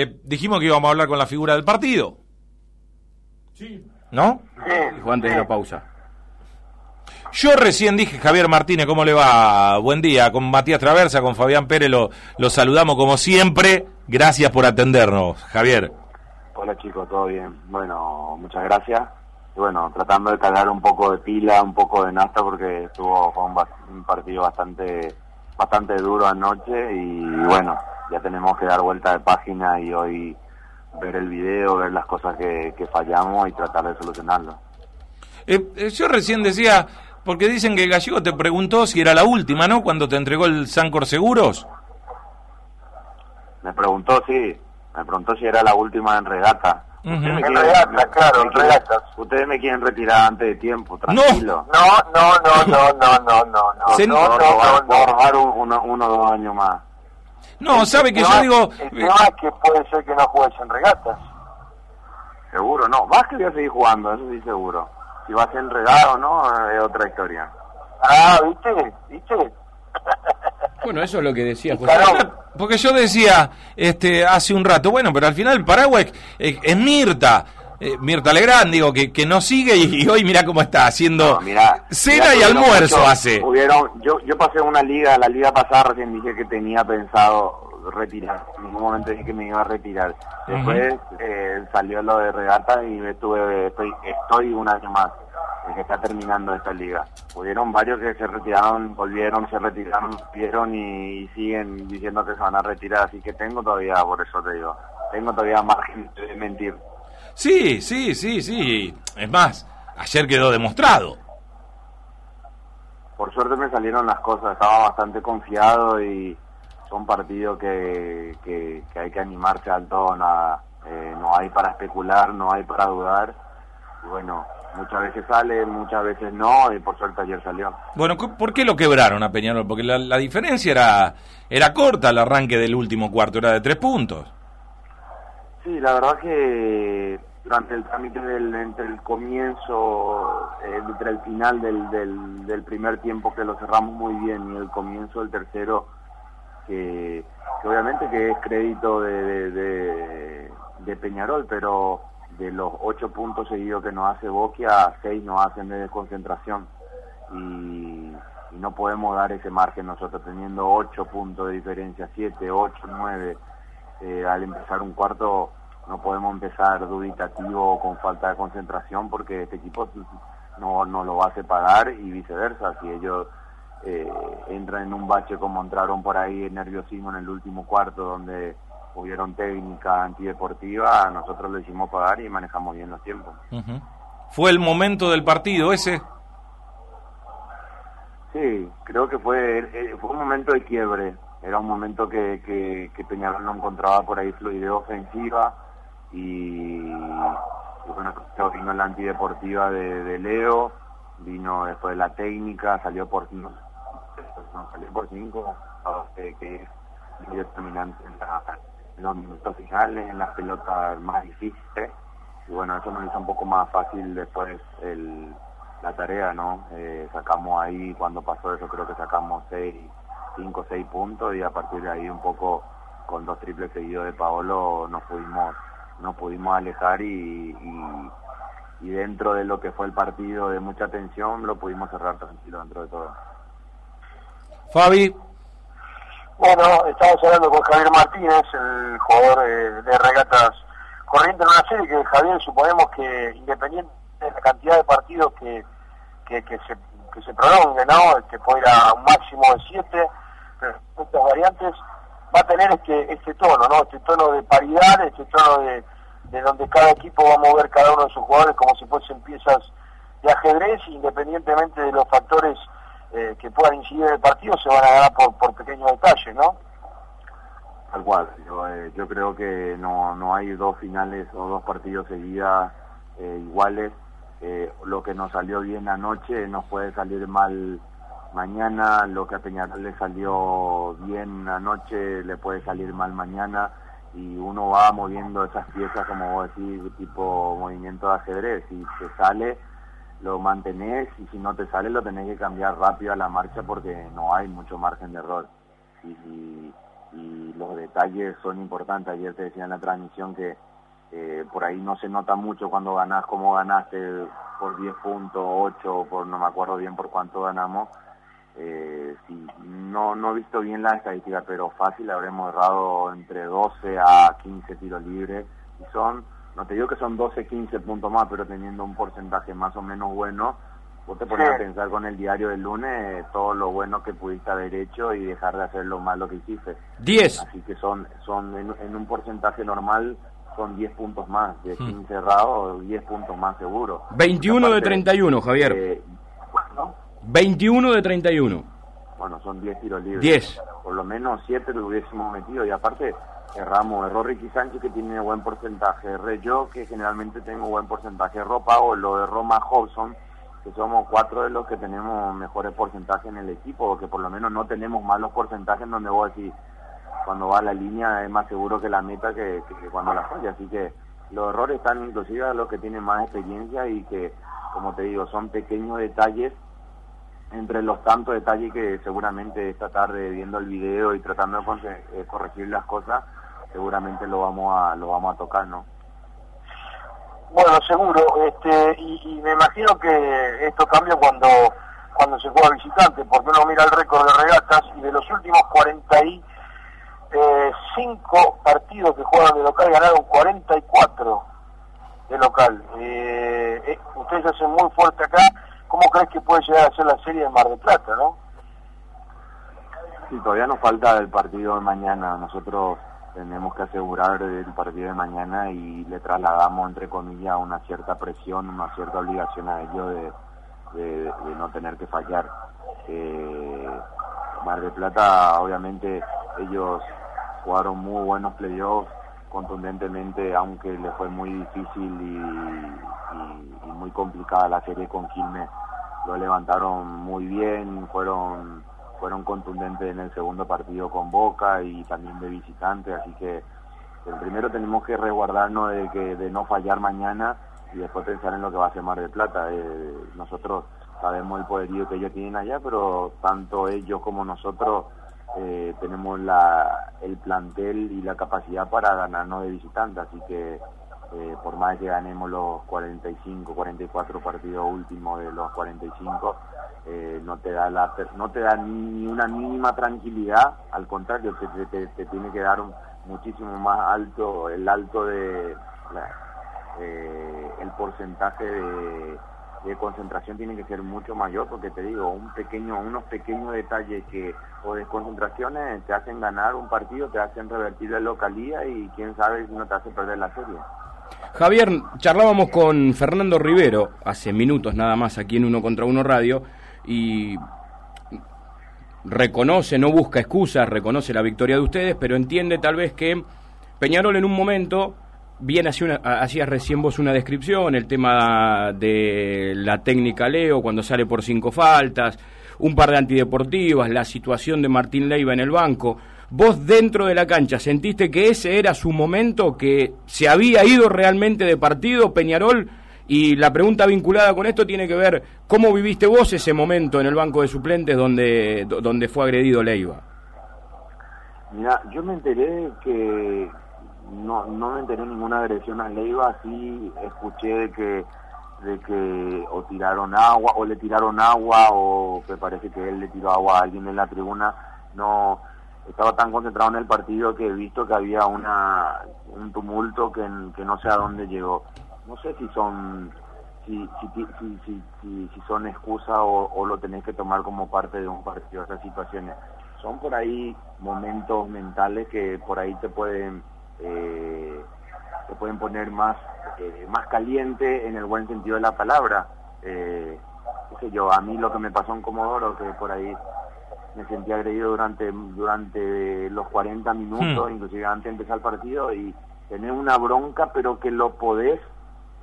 Eh, dijimos que íbamos a hablar con la figura del partido. Sí. ¿No? Dijo antes de la pausa. Yo recién dije, Javier Martínez, ¿cómo le va? Buen día. Con Matías Traversa, con Fabián Pérez, lo, lo saludamos como siempre. Gracias por atendernos, Javier. Hola chicos, todo bien. Bueno, muchas gracias. Y bueno, tratando de cargar un poco de pila, un poco de nasta, porque estuvo fue un partido bastante bastante duro anoche y bueno, ya tenemos que dar vuelta de página y hoy ver el video, ver las cosas que, que fallamos y tratar de solucionarlo. Eh, eh, yo recién decía, porque dicen que Gallego te preguntó si era la última, ¿no? Cuando te entregó el Sancor Seguros. Me preguntó, sí, me preguntó si era la última en regata. Ustedes me En quieren- me- claro, me en quieren- regatas. Ustedes me quieren retirar antes de tiempo, tranquilo. No, no, no, no, no, no, no, no, Se- no, no, no, no. un- uno, uno o dos años más. No, sabe que El yo digo... El eh, tema es que puede ser que no juegues en regatas. Seguro, no. Más que voy a seguir jugando, eso sí seguro. Si va a ser enredado o no, es otra historia. Ah, ¿viste? ¿Viste? Bueno, eso es lo que decía José. Porque yo decía este hace un rato, bueno, pero al final Paraguay es, es Mirta, eh, Mirta Legrand, digo, que, que no sigue y, y hoy mira cómo está haciendo No, mirá, cena mirá, y almuerzo mucho- hace. Hubieron, yo, yo pasé una liga, la liga pasada recién dije que tenía pensado retirar. En ningún momento dije que me iba a retirar. Después eh, salió lo de regata y me estuve, estoy, estoy un año más. Que está terminando esta liga. Hubieron varios que se retiraron, volvieron, se retiraron, volvieron y, y siguen diciendo que se van a retirar, así que tengo todavía, por eso te digo, tengo todavía margen de mentir. Sí, sí, sí, sí. Es más, ayer quedó demostrado. Por suerte me salieron las cosas, estaba bastante confiado y son partidos que, que, que hay que animarse al todo, nada. Eh, no hay para especular, no hay para dudar. Y bueno, muchas veces sale, muchas veces no, y por suerte ayer salió. Bueno, ¿por qué lo quebraron a Peñarol? Porque la, la diferencia era, era corta al arranque del último cuarto, era de tres puntos. Sí, la verdad que durante el trámite del, entre el comienzo, eh, entre el final del, del, del primer tiempo que lo cerramos muy bien y el comienzo del tercero, que, que obviamente que es crédito de, de, de- de Peñarol, pero de los ocho puntos seguidos que nos hace Boquia, seis nos hacen de desconcentración y, no podemos dar ese margen nosotros teniendo ocho puntos de diferencia, siete, ocho, nueve eh, al empezar un cuarto no podemos empezar dubitativo o con falta de concentración porque este equipo no, no lo va a separar y viceversa. Si ellos eh, entran en un bache como entraron por ahí nerviosismo en el último cuarto donde hubieron técnica antideportiva, nosotros lo hicimos pagar y manejamos bien los tiempos. Fue el momento del partido ese. Sí, creo que fue, eh, fue un momento de quiebre. Era un momento que, que, que Peñarol no encontraba por ahí fluidez ofensiva y, y bueno, vino la antideportiva de, de Leo, vino después la técnica, salió por no, salió por cinco, eh, que es determinante en, la- en los minutos finales, en las pelotas más difíciles y bueno, eso nos hizo un poco más fácil después el, la tarea, ¿no? Eh, sacamos ahí, cuando pasó eso, creo que sacamos seis, cinco, seis puntos y a partir de ahí un poco con dos triples seguidos de Paolo nos pudimos, nos pudimos alejar y, y, y dentro de lo que fue el partido de mucha tensión lo pudimos cerrar tranquilo dentro de todo. Fabi, Bueno, estamos hablando con Javier Martínez, el jugador eh, de regatas corriente en una serie que Javier suponemos que independiente de la cantidad de partidos que, que, se, que se prolongue, ¿no? que puede ir a un máximo de siete, estas variantes, va a tener este, este tono, ¿no? este tono de paridad, este tono de, de donde cada equipo va a mover cada uno de sus jugadores como si fuesen piezas de ajedrez, independientemente de los factores eh, que puedan incidir en el partido, se van a ganar por, por pequeños detalles, ¿no? Tal cual, yo, eh, yo creo que no, no hay dos finales o dos partidos seguidas eh, iguales. Eh, lo que nos salió bien anoche nos puede salir mal mañana, lo que a Peñarol le salió bien anoche le puede salir mal mañana y uno va moviendo esas piezas como vos decís, tipo movimiento de ajedrez, si te sale lo mantenés y si no te sale lo tenés que cambiar rápido a la marcha porque no hay mucho margen de error. Y, los detalles son importantes. Ayer te decía en la transmisión que eh, por ahí no se nota mucho cuando ganás como ganaste por 10 puntos, 8, por no me acuerdo bien por cuánto ganamos. Eh, sí, no, no he visto bien la estadística, pero fácil habremos errado entre 12 a 15 tiros libres y son, no te digo que son 12, 15 puntos más, pero teniendo un porcentaje más o menos bueno, vos te pones a pensar con el diario del lunes todo lo bueno que pudiste haber hecho y dejar de hacer lo malo que hiciste. 10. Así que son, son en, un porcentaje normal son 10 puntos más, de 15 hmm. cerrados, 10 puntos más seguro. 21 de 31, Javier. Eh, 21 de 31. Bueno, son 10 tiros libres. 10. Por lo menos 7 lo hubiésemos metido y aparte erramos, erró Ricky Sánchez que tiene buen porcentaje, erré yo que generalmente tengo buen porcentaje, erró o lo erró Roma Hobson que somos cuatro de los que tenemos mejores porcentajes en el equipo, o que por lo menos no tenemos malos porcentajes en donde vos decís, cuando va a la línea es más seguro que la meta que, cuando la falla, así que los errores están inclusive a los que tienen más experiencia y que, como te digo, son pequeños detalles entre los tantos detalles que seguramente esta tarde viendo el video y tratando de eh, corregir las cosas, seguramente lo vamos a lo vamos a tocar, ¿no? Bueno, seguro, este, y, me imagino que esto cambia cuando cuando se juega visitante, porque uno mira el récord de regatas y de los últimos 45 eh, partidos que juegan de local ganaron 44 de local. Eh, eh, ustedes hacen muy fuerte acá ¿Cómo crees que puede llegar a ser la serie de Mar del Plata, no? Sí, todavía nos falta el partido de mañana. Nosotros tenemos que asegurar el partido de mañana y le trasladamos, entre comillas, una cierta presión, una cierta obligación a ellos de, no tener que fallar. Eh, Mar del Plata, obviamente, ellos jugaron muy buenos playoffs contundentemente, aunque le fue muy difícil y, muy complicada la serie con Quilmes, lo levantaron muy bien, fueron fueron contundentes en el segundo partido con Boca y también de visitante, así que el primero tenemos que resguardarnos de que de no fallar mañana y después pensar en lo que va a ser Mar del Plata. Eh, nosotros sabemos el poderío que ellos tienen allá, pero tanto ellos como nosotros eh, tenemos la, el plantel y la capacidad para ganarnos de visitante, así que eh, por más que ganemos los 45, 44 partidos últimos de los 45, eh, no te da la, no te da ni una mínima tranquilidad, al contrario, te, te, tiene que dar un, muchísimo más alto el alto de eh, el porcentaje de de concentración tiene que ser mucho mayor porque te digo, un pequeño, unos pequeños detalles que o desconcentraciones te hacen ganar un partido, te hacen revertir la localía y quién sabe si no te hace perder la serie. Javier, charlábamos con Fernando Rivero hace minutos nada más aquí en Uno contra Uno Radio y reconoce, no busca excusas, reconoce la victoria de ustedes, pero entiende tal vez que Peñarol en un momento bien hacías recién vos una descripción, el tema de la técnica Leo cuando sale por cinco faltas, un par de antideportivas, la situación de Martín Leiva en el banco. Vos dentro de la cancha sentiste que ese era su momento, que se había ido realmente de partido Peñarol y la pregunta vinculada con esto tiene que ver cómo viviste vos ese momento en el banco de suplentes donde, donde fue agredido Leiva. Mira, yo me enteré que no, no me enteré ninguna agresión a Leiva, sí escuché que, de que o tiraron agua, o le tiraron agua, o me parece que él le tiró agua a alguien en la tribuna, no estaba tan concentrado en el partido que he visto que había una un tumulto que, que no sé a dónde llegó. No sé si son si, si, si, si, si son excusas o, lo tenés que tomar como parte de un partido, esas situaciones. Son por ahí momentos mentales que por ahí te pueden eh, se pueden poner más, eh, más caliente en el buen sentido de la palabra. Eh, yo, a mí lo que me pasó en Comodoro, que por ahí me sentí agredido durante, durante los 40 minutos, hmm. inclusive antes de empezar el partido, y tener una bronca, pero que lo podés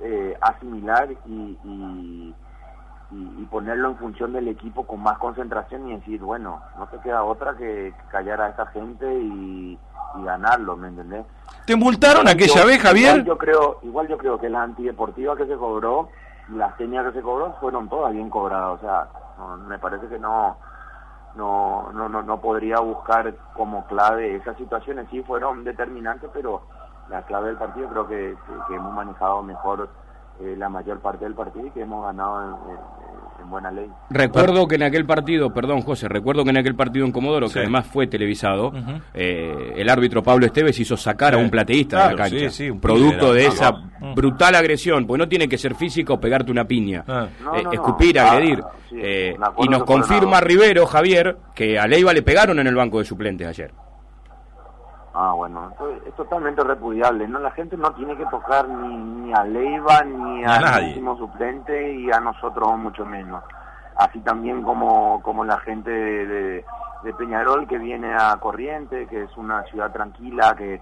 eh, asimilar y, y, ponerlo en función del equipo con más concentración y decir, bueno, no te queda otra que callar a esta gente y, y ganarlo, ¿me entendés? ¿Te multaron aquella vez, Javier? Igual yo creo, igual yo creo que la antideportiva que se cobró, las señas que se cobró fueron todas bien cobradas, o sea, me parece que no no, no, no, no podría buscar como clave esas situaciones, sí fueron determinantes, pero la clave del partido creo que, que, hemos manejado mejor eh, la mayor parte del partido y que hemos ganado en, buena ley. Recuerdo que en aquel partido, perdón José, recuerdo que en aquel partido en Comodoro, que además fue televisado, eh, el árbitro Pablo Esteves hizo sacar a un plateísta de la cancha, un producto de esa brutal agresión, porque no tiene que ser físico pegarte una piña, ah. eh, escupir, ah, agredir. y nos confirma Rivero, Javier, que a Leiva le pegaron en el banco de suplentes ayer. Ah, bueno, es totalmente repudiable, ¿no? La gente no tiene que tocar ni, a Leiva, ni al último suplente y a nosotros mucho menos. Así también como, como la gente de, Peñarol que viene a Corriente, que es una ciudad tranquila, que,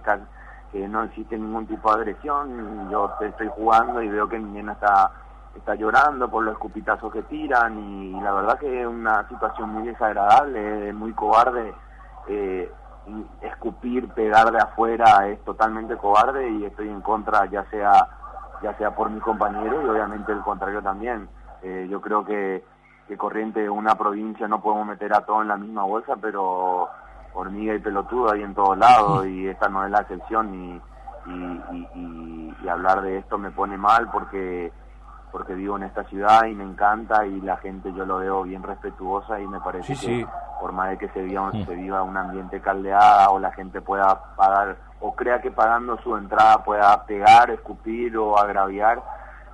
no existe ningún tipo de agresión. Yo estoy jugando y veo que mi nena está, está llorando por los escupitazos que tiran y la verdad que es una situación muy desagradable, muy cobarde. Eh, escupir, pegar de afuera es totalmente cobarde y estoy en contra ya sea ya sea por mi compañero y obviamente el contrario también. Eh, yo creo que, que Corriente, una provincia, no podemos meter a todos en la misma bolsa, pero hormiga y pelotudo hay en todos lados y esta no es la excepción y, y, y hablar de esto me pone mal porque porque vivo en esta ciudad y me encanta y la gente yo lo veo bien respetuosa y me parece que por más de que se viva, mm. se viva un ambiente caldeada o la gente pueda pagar o crea que pagando su entrada pueda pegar, escupir o agraviar,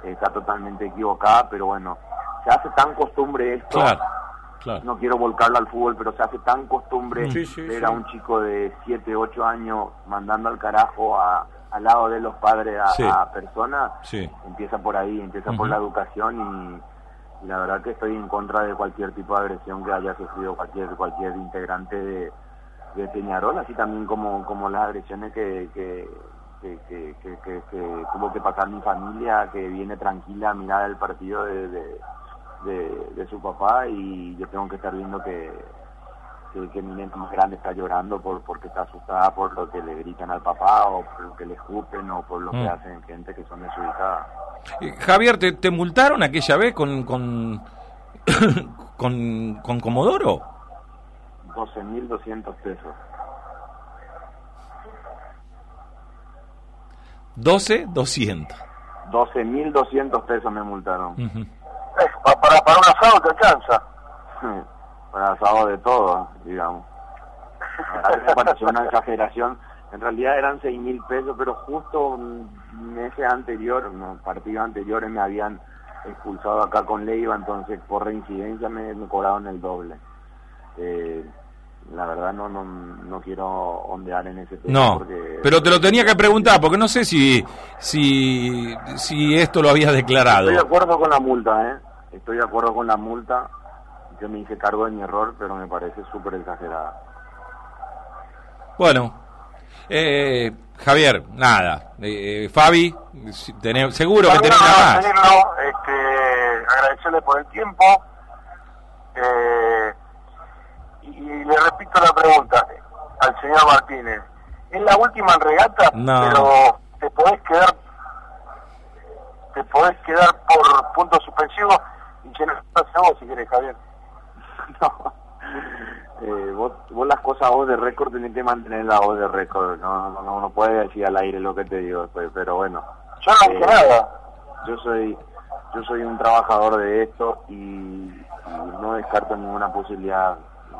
está totalmente equivocada, pero bueno, se hace tan costumbre esto. No quiero volcarlo al fútbol, pero se hace tan costumbre ver a un chico de 7, 8 años mandando al carajo a, al lado de los padres a, personas, empieza por ahí, empieza por la educación y, la verdad que estoy en contra de cualquier tipo de agresión que haya sufrido cualquier cualquier integrante de, de Peñarol, así también como, como las agresiones que, que, que, que, tuvo que pasar mi familia, que viene tranquila a mirar el partido de, de, de su papá y yo tengo que estar viendo que que, mi nena más grande está llorando por porque está asustada por lo que le gritan al papá o por lo que le escupen o por lo que mm. hacen gente que son desubicadas. Eh, Javier, ¿te, ¿te, multaron aquella vez con con, con, con Comodoro? 12.200 pesos. 12.200. 12.200 pesos me multaron. Para, para un asado te alcanza. para asado de todo, digamos. A pareció una exageración. En realidad eran seis mil pesos, pero justo meses anterior, partidos anteriores me habían expulsado acá con Leiva, entonces por reincidencia me, me cobraron el doble. Eh, la verdad no, no, no quiero ondear en ese tema. No, pero te lo tenía que preguntar, porque no sé si, si, si esto lo habías declarado. Estoy de acuerdo con la multa, ¿eh? Estoy de acuerdo con la multa yo me hice cargo de mi error, pero me parece súper exagerada. Bueno, eh, Javier, nada. Eh, Fabi, seguro que tenés nada más. este, agradecerle por el tiempo. Eh, y, le repito la pregunta al señor Martínez. Es la última regata, pero te podés quedar te podés quedar por puntos suspensivos vos si querés, Javier. no. Eh, vos, vos, las cosas a voz de récord tenés que mantener la voz de récord, no, no, no, puedes decir al aire lo que te digo después, pero bueno. Yo no eh, nada. Yo soy, yo soy un trabajador de esto y, no descarto ninguna posibilidad.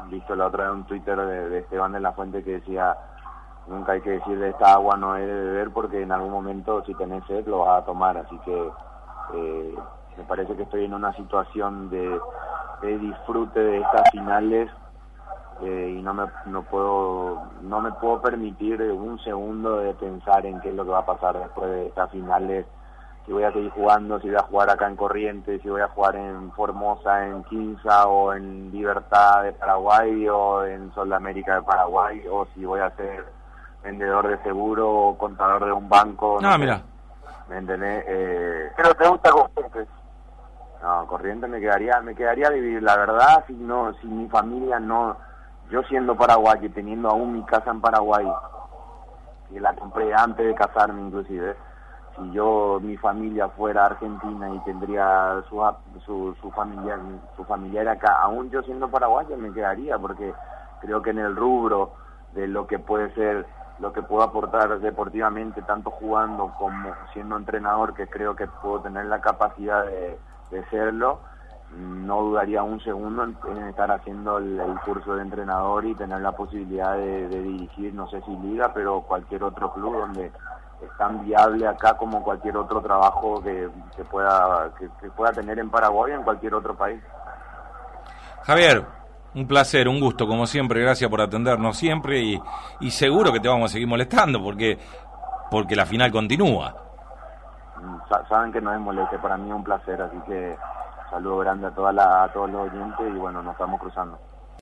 Visto la otra vez un Twitter de, Esteban de la Fuente que decía nunca hay que decir de esta agua no es de beber porque en algún momento si tenés sed lo vas a tomar, así que eh, me parece que estoy en una situación de de disfrute de estas finales eh, y no me no puedo no me puedo permitir un segundo de pensar en qué es lo que va a pasar después de estas finales. Si voy a seguir jugando si voy a jugar acá en Corrientes si voy a jugar en Formosa en Quinza o en Libertad de Paraguay o en Sol América de Paraguay o si voy a ser vendedor de seguro o contador de un banco no, mira. ¿me entendés? Eh, pero te gusta Corrientes no, corriente me quedaría, me quedaría vivir, la verdad, si no, si mi familia no, yo siendo paraguayo y teniendo aún mi casa en Paraguay, que la compré antes de casarme inclusive, si yo, mi familia fuera argentina y tendría su, su, su familiar, su familiar acá, aún yo siendo paraguayo me quedaría, porque creo que en el rubro de lo que puede ser, lo que puedo aportar deportivamente, tanto jugando como siendo entrenador, que creo que puedo tener la capacidad de, de serlo, no dudaría un segundo en, estar haciendo el, curso de entrenador y tener la posibilidad de, dirigir, no sé si liga, pero cualquier otro club donde es tan viable acá como cualquier otro trabajo que, pueda que, pueda tener en Paraguay o en cualquier otro país. Javier, un placer, un gusto, como siempre, gracias por atendernos siempre y, y seguro que te vamos a seguir molestando porque, porque la final continúa. Saben que no es moleste, para mí es un placer, así que saludo grande a, toda la, a todos los oyentes y bueno, nos estamos cruzando.